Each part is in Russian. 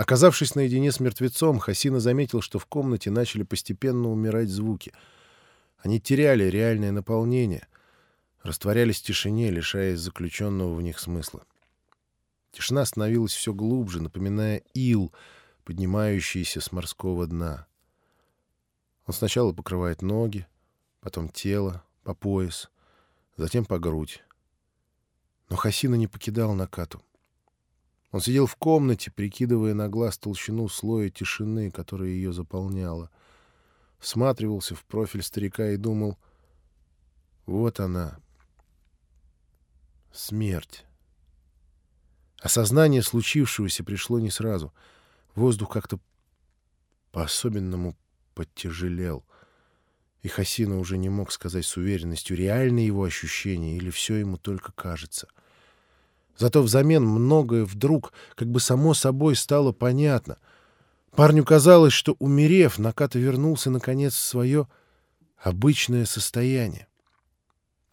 Оказавшись наедине с мертвецом, Хасина заметил, что в комнате начали постепенно умирать звуки. Они теряли реальное наполнение, растворялись в тишине, лишаясь заключенного в них смысла. Тишина становилась все глубже, напоминая ил, поднимающийся с морского дна. Он сначала покрывает ноги, потом тело, по пояс, затем по грудь. Но Хасина не покидал Накату. Он сидел в комнате, прикидывая на глаз толщину слоя тишины, которая ее заполняла. Всматривался в профиль старика и думал, вот она, смерть. Осознание случившегося пришло не сразу. Воздух как-то по-особенному подтяжелел. И Хасина уже не мог сказать с уверенностью, реальны его ощущения или все ему только кажется — Зато взамен многое вдруг как бы само собой стало понятно. Парню казалось, что, умерев, Наката вернулся, наконец, в свое обычное состояние.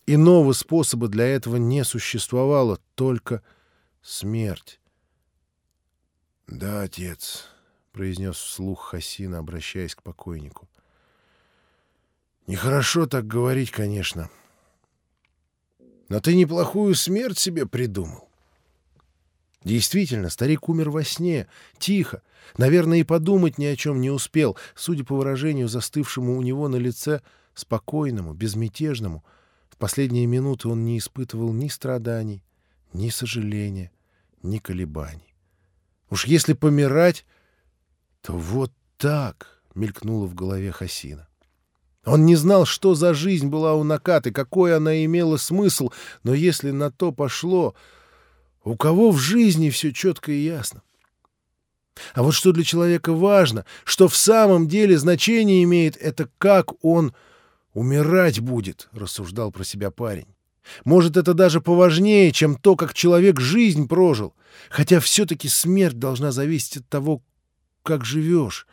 Иного способа для этого не существовало, только смерть. — Да, отец, — произнес вслух Хасина, обращаясь к покойнику. — Нехорошо так говорить, конечно. Но ты неплохую смерть себе придумал. Действительно, старик умер во сне, тихо. Наверное, и подумать ни о чем не успел, судя по выражению, застывшему у него на лице, спокойному, безмятежному. В последние минуты он не испытывал ни страданий, ни сожаления, ни колебаний. Уж если помирать, то вот так мелькнуло в голове Хасина. Он не знал, что за жизнь была у Накаты, какой она имела смысл, но если на то пошло, у кого в жизни все четко и ясно. А вот что для человека важно, что в самом деле значение имеет, это как он умирать будет, рассуждал про себя парень. Может, это даже поважнее, чем то, как человек жизнь прожил. Хотя все-таки смерть должна зависеть от того, как живешь.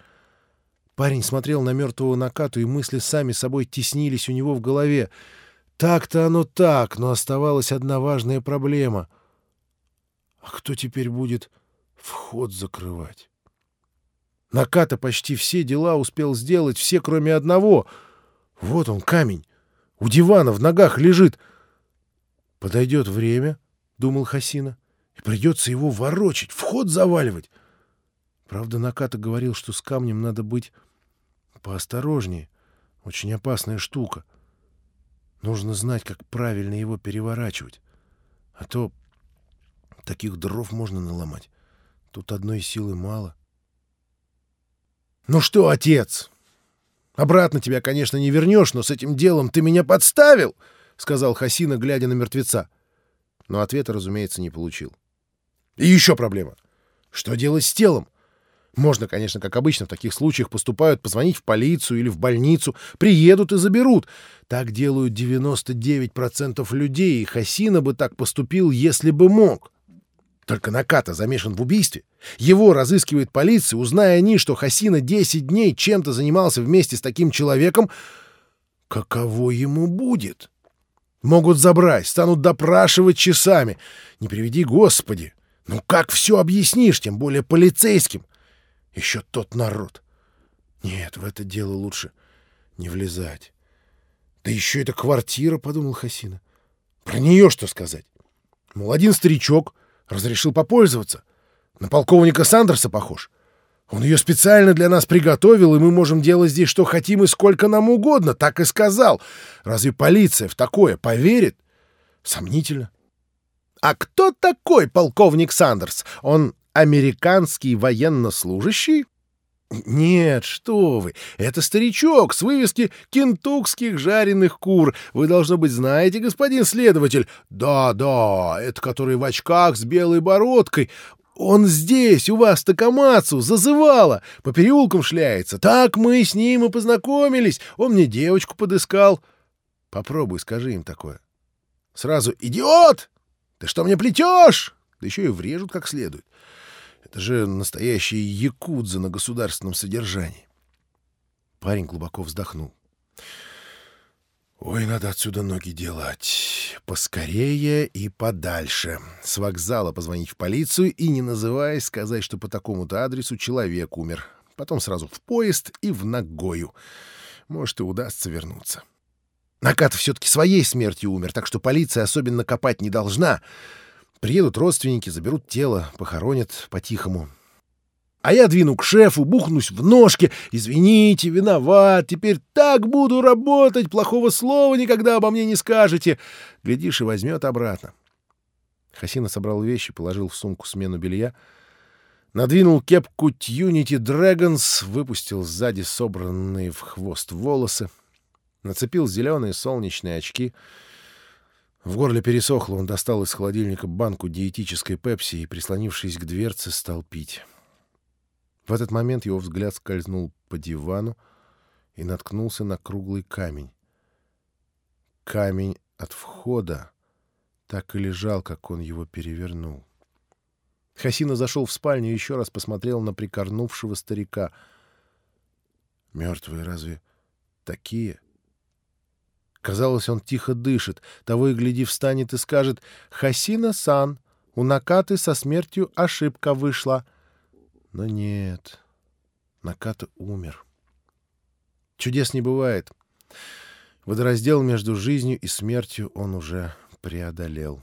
Парень смотрел на мертвого Накату, и мысли сами собой теснились у него в голове. Так-то оно так, но оставалась одна важная проблема — а кто теперь будет вход закрывать? Наката почти все дела успел сделать, все, кроме одного. Вот он, камень. У дивана в ногах лежит. Подойдет время, — думал Хасина, — и придется его ворочать, вход заваливать. Правда, Наката говорил, что с камнем надо быть поосторожнее. Очень опасная штука. Нужно знать, как правильно его переворачивать. А то Таких дров можно наломать. Тут одной силы мало. «Ну что, отец? Обратно тебя, конечно, не вернешь, но с этим делом ты меня подставил!» — сказал Хасина, глядя на мертвеца. Но ответа, разумеется, не получил. «И еще проблема. Что делать с телом? Можно, конечно, как обычно в таких случаях поступают, позвонить в полицию или в больницу, приедут и заберут. Так делают 99% людей, и Хасина бы так поступил, если бы мог. Только Наката замешан в убийстве. Его разыскивает полиция, узная они, что Хасина 10 дней чем-то занимался вместе с таким человеком. Каково ему будет? Могут забрать, станут допрашивать часами. Не приведи Господи. Ну как все объяснишь, тем более полицейским? Еще тот народ. Нет, в это дело лучше не влезать. Да еще эта квартира, — подумал Хасина. Про нее что сказать? Мол, один старичок — разрешил попользоваться. На полковника Сандерса похож. Он ее специально для нас приготовил, и мы можем делать здесь что хотим и сколько нам угодно, так и сказал. Разве полиция в такое поверит? Сомнительно. А кто такой полковник Сандерс? Он американский военнослужащий? «Нет, что вы! Это старичок с вывески кентукских жареных кур. Вы, должно быть, знаете, господин следователь?» «Да-да, это который в очках с белой бородкой. Он здесь, у вас Такамацу, зазывало, по переулкам шляется. Так мы с ним и познакомились. Он мне девочку подыскал». «Попробуй, скажи им такое». «Сразу идиот! Ты что мне плетешь?» Да еще и врежут как следует. Это же настоящие якудзы на государственном содержании. Парень глубоко вздохнул. Ой, надо отсюда ноги делать. поскорее и подальше. С вокзала позвонить в полицию и, не называясь, сказать, что по такому-то адресу человек умер. Потом сразу в поезд и в Нагою. Может, и удастся вернуться. Накат все-таки своей смертью умер, так что полиция особенно копать не должна. Приедут родственники, заберут тело, похоронят по-тихому. А я двину к шефу, бухнусь в ножки. Извините, виноват, теперь так буду работать, плохого слова никогда обо мне не скажете. Глядишь, и возьмет обратно. Хасина собрал вещи, положил в сумку смену белья, надвинул кепку Тьюнити Dragons, выпустил сзади собранные в хвост волосы, нацепил зеленые солнечные очки. В горле пересохло, он достал из холодильника банку диетической пепси и, прислонившись к дверце, стал пить. В этот момент его взгляд скользнул по дивану и наткнулся на круглый камень. Камень от входа так и лежал, как он его перевернул. Хасина зашел в спальню и еще раз посмотрел на прикорнувшего старика. Мертвые разве такие? Казалось, он тихо дышит, того и гляди встанет и скажет «Хасина-сан, у Накаты со смертью ошибка вышла». Но нет, Наката умер. Чудес не бывает. Водораздел между жизнью и смертью он уже преодолел.